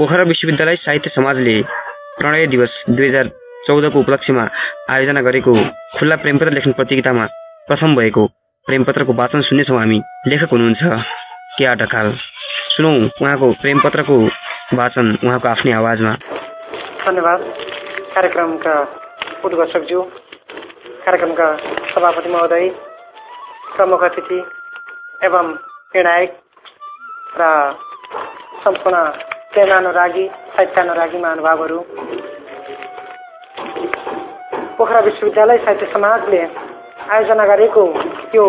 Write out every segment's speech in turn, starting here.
पोखरा विश्वविद्यालय साहित्य समाजले प्रणय दिवस दुई हजार चौधको उपलक्ष्यमा आयोजना गरेको खुल्ला प्रेमपत्र लेखन प्रतियोगितामा प्रथम भएको प्रेमपत्रको वाचन सुन्नेछौँ हामी। लेखक हुनुहुन्छ के ढकाल। सुनौ उहाँको प्रेमपत्रको वाचन उहाँको आफ्नै आवाजमा। धन्यवाद। कार्यक्रमका उद्घोषकज्यू कार्यक्रमका सभापति महोदय प्रमुख अतिथि एवं निर्णायक र सम्पूर्ण प्रेमानुरागी साहित्यानुरागी महानुभावहरू पोखरा विश्वविद्यालय साहित्य समाजले आयोजना गरेको यो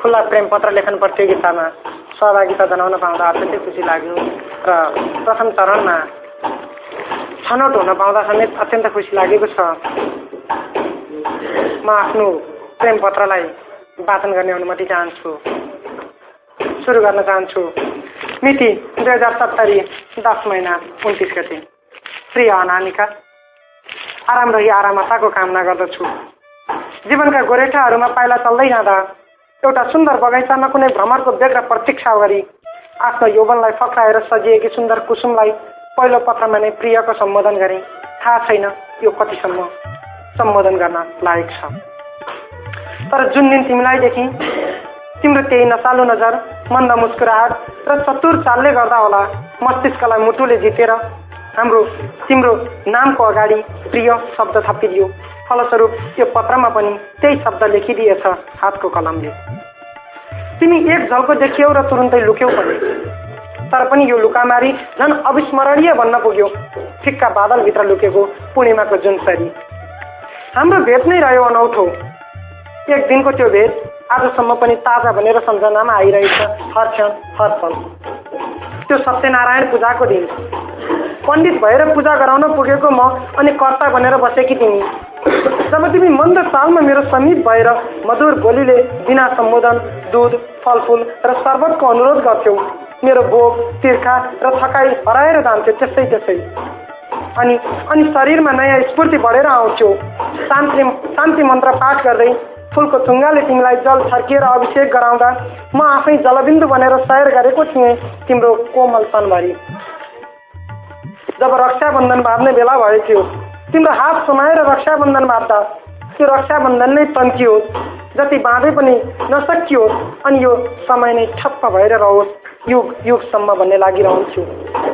खुल्ला प्रेम पत्र लेखन प्रतियोगितामा सहभागिता जनाउन पाउँदा अत्यन्तै खुसी लाग्यो र प्रथम चरणमा छनौट हुन पाउँदा समेत अत्यन्त खुसी लागेको छ म आफ्नो प्रेम पत्रलाई वाचन गर्ने अनुमति चाहन्छु सुरु गर्न चाहन्छु मिति दुई हजार सत्तरी दस महिना उन्तिस गते प्रिय अनामिका आराम रही आरामताको कामना गर्दछु जीवनका गोरेठाहरूमा पाइला चल्दै जाँदा एउटा सुन्दर बगैँचामा कुनै भ्रमरको बेग्र प्रतीक्षा गरी आफ्नो यौवनलाई फक्राएर सजिएकी सुन्दर कुसुमलाई पहिलो पत्रमा नै प्रियको सम्बोधन गरेँ थाहा छैन यो कतिसम्म सम्बोधन गर्न लायक छ तर जुन दिन तिमीलाई देखि तिम्रो त्यही नसालु नजर मन्द मुस्कुराहट र चतुर चालले गर्दा होला मस्तिष्कलाई मुटुले जितेर हाम्रो तिम्रो नामको अगाडि प्रिय शब्द थपिदियो। फलस्वरूप यो पत्रमा पनि त्यही शब्द लेखिदिएछ हातको कलमले। तिमी एक झल्को देखियौ र तुरुन्तै लुक्यौ पनि। तर पनि यो लुकामारी झन् अविस्मरणीय भन्न पुग्यो। फिक्का बादलभित्र लुकेको पूर्णिमाको जुन सरी हाम्रो भेट नै रह्यो अनौठो। एक दिनको त्यो भेट आजसम्म पनि ताजा भनेर सम्झनामा आइरहेछ। हर क्षण हर पल त्यो सत्यनारायण पूजाको दिन। पण्डित भएर पूजा गराउन पुगेको म अनि कर्ता भनेर बसेकी तिमी। जब तिमी मन्द सालमा मेरो समीप भएर मधुर बोलीले बिना सम्बोधन दुध फलफुल र शर्बतको अनुरोध गर्थ्यौ। मेरो भोग तिर्खा र थकाइ हराएर जान्थ्यो त्यसै त्यसै। अनि अनि शरीरमा नयाँ स्फूर्ति बढेर आउँथ्यो। शान्ति शान्ति मन्त्र पाठ गर्दै फुलको थुङ्गाले तिमीलाई जल छर्किएर अभिषेक गराउँदा म आफै जलबिन्दु बनेर सयर गरेको थिएँ तिम्रो कोमल तनभरि जब रक्षाबन्धन बाँध्ने बेला भयो थियो तिम्रो हात सुनाएर रक्षाबन्धन बाँध्दा त्यो रक्षाबन्धन नै तन्कियोस् जति बाँधे पनि नसकियोस् अनि यो समय नै ठप्प भएर रहोस्। युग युगसम्म भन्ने लागिरहन्थ्यो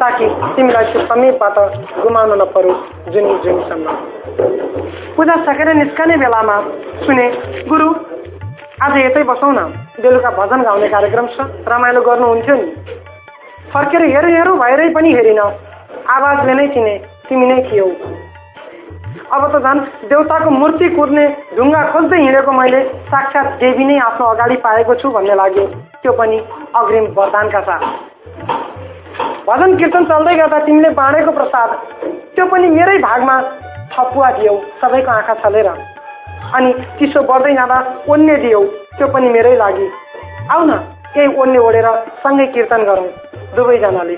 ताकि तिमीलाई त्यो समीपबाट गुमाउनु नपरोस् जुनी जुनीसम्म। पूजा सकेर निस्कने बेलामा सुने गुरु आज यतै बसौँ न। बेलुका भजन गाउने कार्यक्रम छ। रमाइलो गर्नुहुन्थ्यो नि। फर्केर हेर हेरौँ भएरै पनि हेरिन। आवाजले नै चिने तिमी नै थियौ। अब त झन् देउताको मूर्ति कुर्ने ढुङ्गा खोज्दै हिँडेको मैले साक्षात् देवी नै आफ्नो अगाडि पाएको छु भन्ने लाग्यो। त्यो पनि अग्रिम वरदानका साथ। भजन कीर्तन चल्दै गर्दा तिमीले बाँडेको प्रसाद त्यो पनि मेरै भागमा थपुवा दियौ सबैको आँखा छलेर। अनि चिसो बढ्दै जाँदा ओन्ने दियौ त्यो पनि मेरै लागि। आउ न केही ओन्ने ओढेर सँगै कीर्तन गरौँ दुवैजनाले।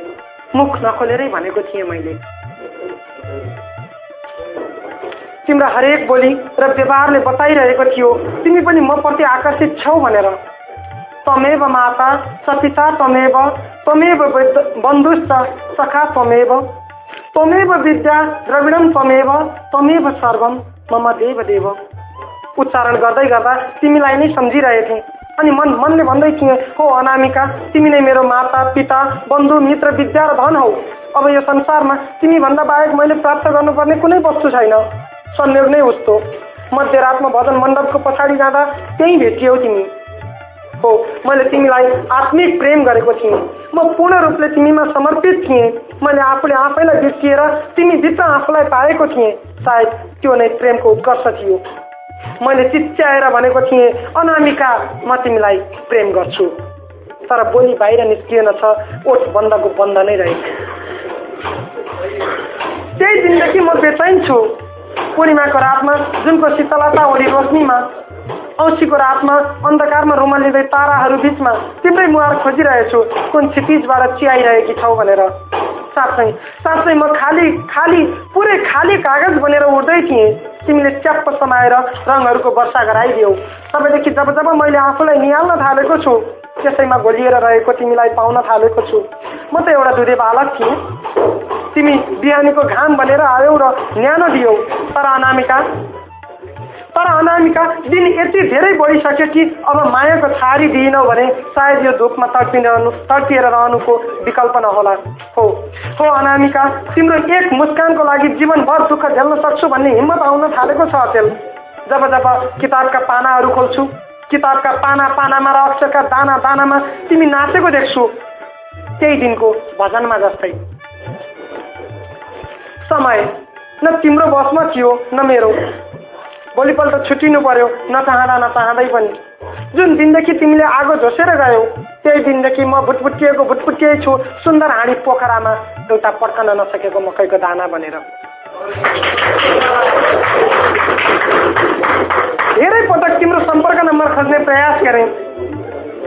मुख नखोलेरै भनेको थिएँ मैले। तिम्रो हरेक बोली र व्यवहारले बताइरहेको थियो तिमी पनि म प्रति आकर्षित छौ भनेर। तमेव माता सपिता तमेव तमेव बन्धुश्च सखा तमेव तमेव विद्या द्रविडम तमेव तमेव सर्वम मम देव देव उच्चारण गर्दै गर्दा तिमीलाई नै सम्झिरहेथे। अनि मन मनले भन्दै थिएँ हो अनामिका तिमी नै मेरो माता पिता बन्धु मित्र विद्या र धन हौ। अब यो संसारमा तिमी भन्दा बाहेक मैले प्राप्त गर्नुपर्ने कुनै वस्तु छैन। संयोग नै उस्तो। मध्यरातमा भजन मण्डपको पछाडि जाँदा त्यहीँ भेटियौ तिमी। हो मैले तिमीलाई आत्मिक प्रेम गरेको थिएँ। म पूर्ण रूपले तिमीमा समर्पित थिएँ। मैले आफूले आफैलाई बिर्सिएर तिमी भित्र आफूलाई पाएको थिएँ। सायद त्यो नै प्रेमको उत्कर्ष थियो। मैले चिच्याएर भनेको थिएँ अनामिका म तिमीलाई प्रेम गर्छु। तर बोली बाहिर निस्किएन छ ओठ बन्दको बन्द नै रहेछ। त्यही दिनदेखि म बेचैन छु। पूर्णिमाको रातमा जुनको शीतलता ओढी रोशनीमा औँसीको रातमा अन्धकारमा रुमलिँदै ताराहरू बिचमा तिम्रै मुहार खोजिरहेछु कुन क्षितिजबाट चियाइरहेकी छौ भनेर। साँच्चै साँच्चै म खाली खाली पुरै खाली कागज बनेर उड्दै थिएँ। तिमीले च्याप्प समाएर रङहरूको वर्षा गराइदियौ तबदेखि जब जब मैले आफूलाई निहाल्न थालेको छु त्यसैमा घोलिएर रहेको तिमीलाई पाउन थालेको छु। म त एउटा दुधे बालक थिएँ। तिमी बिहानीको घाम भनेर आयौ र न्यानो दियौ। तर अनामिका तर अनामिका दिन यति धेरै बढिसक्यो कि अब मायाको छारी दिइनौ भने सायद यो धुपमा तडपिरहनु तडपिएर रहनुको विकल्प नहोला हो। हो अनामिका तिम्रो एक मुस्कानको लागि जीवनभर दुःख झेल्न सक्छु भन्ने हिम्मत आउन थालेको छ अचेल। जब जब किताबका पानाहरू खोल्छु किताबका पाना पानामा र अक्षरका दाना दानामा तिमी नाचेको देख्छु त्यही दिनको भजनमा जस्तै। समय न तिम्रो बसमा थियो न मेरो। भोलिपल्ट छुट्टिनु पर्यो नचाहँदा नचाहँदै पनि। जुन दिनदेखि तिमीले आगो झोसेर गयौ त्यही दिनदेखि म भुटभुटिएको भुटभुटिए छु सुन्दर हाँडी पोखरामा एउटा पड्कन नसकेको मकैको दाना बनेर धेरै पटक तिम्रो सम्पर्क नम्बर खोज्ने प्रयास गरेँ।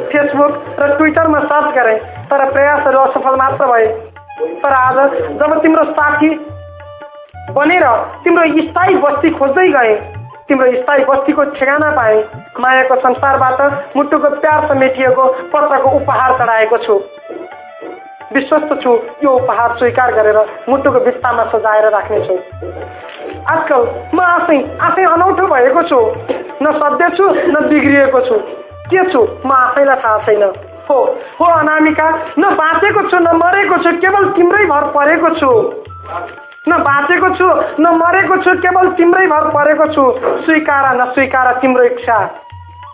फेसबुक र ट्विटरमा सर्च गरेँ तर प्रयासहरू असफल मात्र भए। तर आज जब तिम्रो साथी बनेर तिम्रो स्थायी बस्ती खोज्दै गएँ तिम्रो स्थायी बस्तीको ठेगाना पाएँ मायाको संसारबाट मुटुको प्यार समेटिएको पत्रको उपहार चढाएको छु। विश्वस्त छु यो उपहार स्वीकार गरेर मुटुको बित्तामा सजाएर राख्नेछु आजकल म आफै आफै अनौठो भएको छु। न सध्य छु न बिग्रिएको छु। के छु म आफैलाई थाहा छैन। हो हो अनामिका न बाँचेको छु न मरेको छु केवल तिम्रै भर परेको छु। न बाँचेको छु न मरेको छु केवल तिम्रै भर परेको छु। स्वीकार नस्वीकार तिम्रो इच्छा।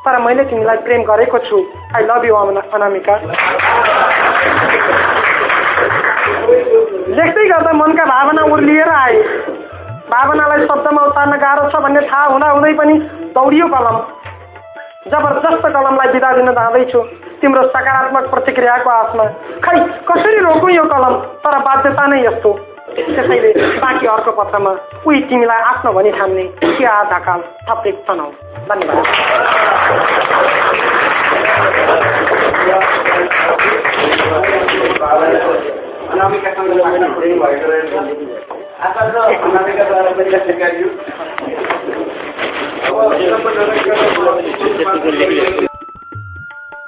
तर मैले तिमीलाई प्रेम गरेको छु। I love you Anamika. लेख्दै गर्दा मनका भावना उर्लिएर आए। भावनालाई शब्दमा उतार्न गाह्रो छ भन्ने थाहा हुँदा हुँदै पनि दौडियो कलम। जबरजस्त कलमलाई बिदा दिन जाँदैछु तिम्रो सकारात्मक प्रतिक्रियाको आशमा खै कसरी रोकौँ यो कलम? तर बाध्यता नै यस्तो। त्यसैले बाँकी अर्को पत्रमा उही तिमीलाई आफ्नो भनी ठान्ने के आधाकाल थप्दै तनाउ। धन्यवाद।